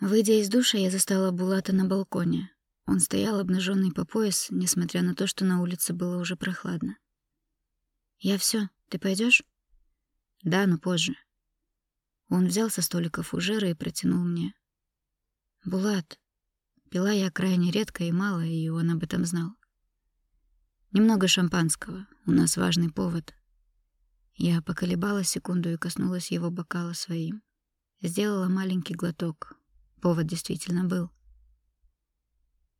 Выйдя из душа, я застала Булата на балконе. Он стоял обнаженный по пояс, несмотря на то, что на улице было уже прохладно. «Я все. Ты пойдешь? «Да, но позже». Он взял со столика фужеры и протянул мне. «Булат». Пила я крайне редко и мало, и он об этом знал. «Немного шампанского. У нас важный повод». Я поколебалась секунду и коснулась его бокала своим. Сделала маленький глоток. Повод действительно был.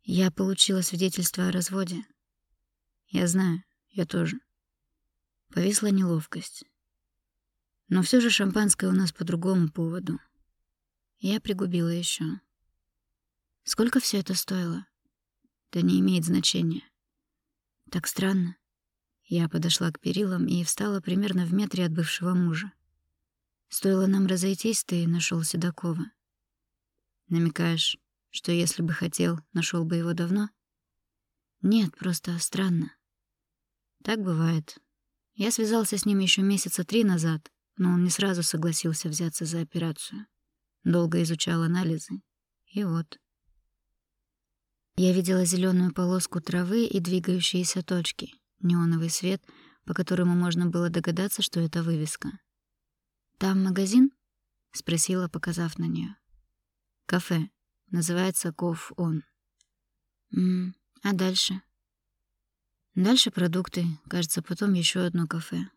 Я получила свидетельство о разводе. Я знаю, я тоже. Повисла неловкость. Но все же шампанское у нас по другому поводу. Я пригубила еще. Сколько все это стоило? Да не имеет значения. Так странно. Я подошла к перилам и встала примерно в метре от бывшего мужа. Стоило нам разойтись, ты нашел Седокова. Намекаешь, что если бы хотел, нашел бы его давно? Нет, просто странно. Так бывает. Я связался с ним еще месяца три назад, но он не сразу согласился взяться за операцию. Долго изучал анализы. И вот. Я видела зеленую полоску травы и двигающиеся точки, неоновый свет, по которому можно было догадаться, что это вывеска. «Там магазин?» — спросила, показав на нее. «Кафе. Называется Ков Он». «М а дальше?» «Дальше продукты. Кажется, потом еще одно кафе.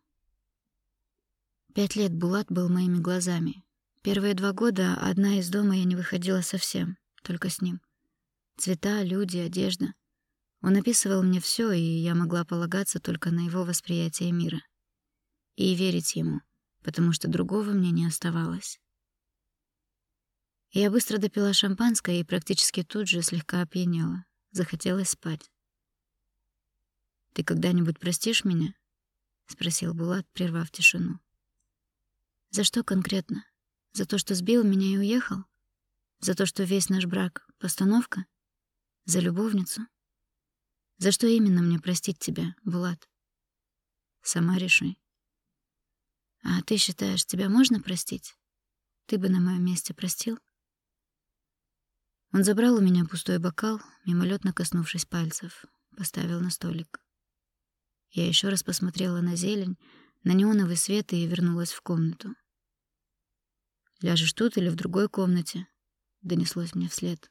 Пять лет Булат был моими глазами. Первые два года одна из дома я не выходила совсем, только с ним. Цвета, люди, одежда. Он описывал мне все, и я могла полагаться только на его восприятие мира. И верить ему, потому что другого мне не оставалось. Я быстро допила шампанское и практически тут же слегка опьянела. Захотелось спать. «Ты когда-нибудь простишь меня?» — спросил Булат, прервав тишину. За что конкретно? За то, что сбил меня и уехал? За то, что весь наш брак — постановка? За любовницу? За что именно мне простить тебя, Булат? Сама реши. А ты считаешь, тебя можно простить? Ты бы на моем месте простил? Он забрал у меня пустой бокал, мимолетно коснувшись пальцев, поставил на столик. Я еще раз посмотрела на зелень, на неоновый свет и вернулась в комнату. «Ляжешь тут или в другой комнате?» — донеслось мне вслед.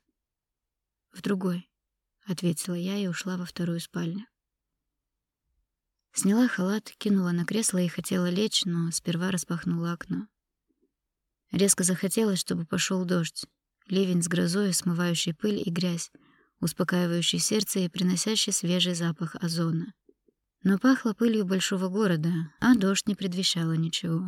«В другой», — ответила я и ушла во вторую спальню. Сняла халат, кинула на кресло и хотела лечь, но сперва распахнула окно. Резко захотелось, чтобы пошел дождь. Ливень с грозой, смывающий пыль и грязь, успокаивающий сердце и приносящий свежий запах озона. Но пахло пылью большого города, а дождь не предвещало ничего.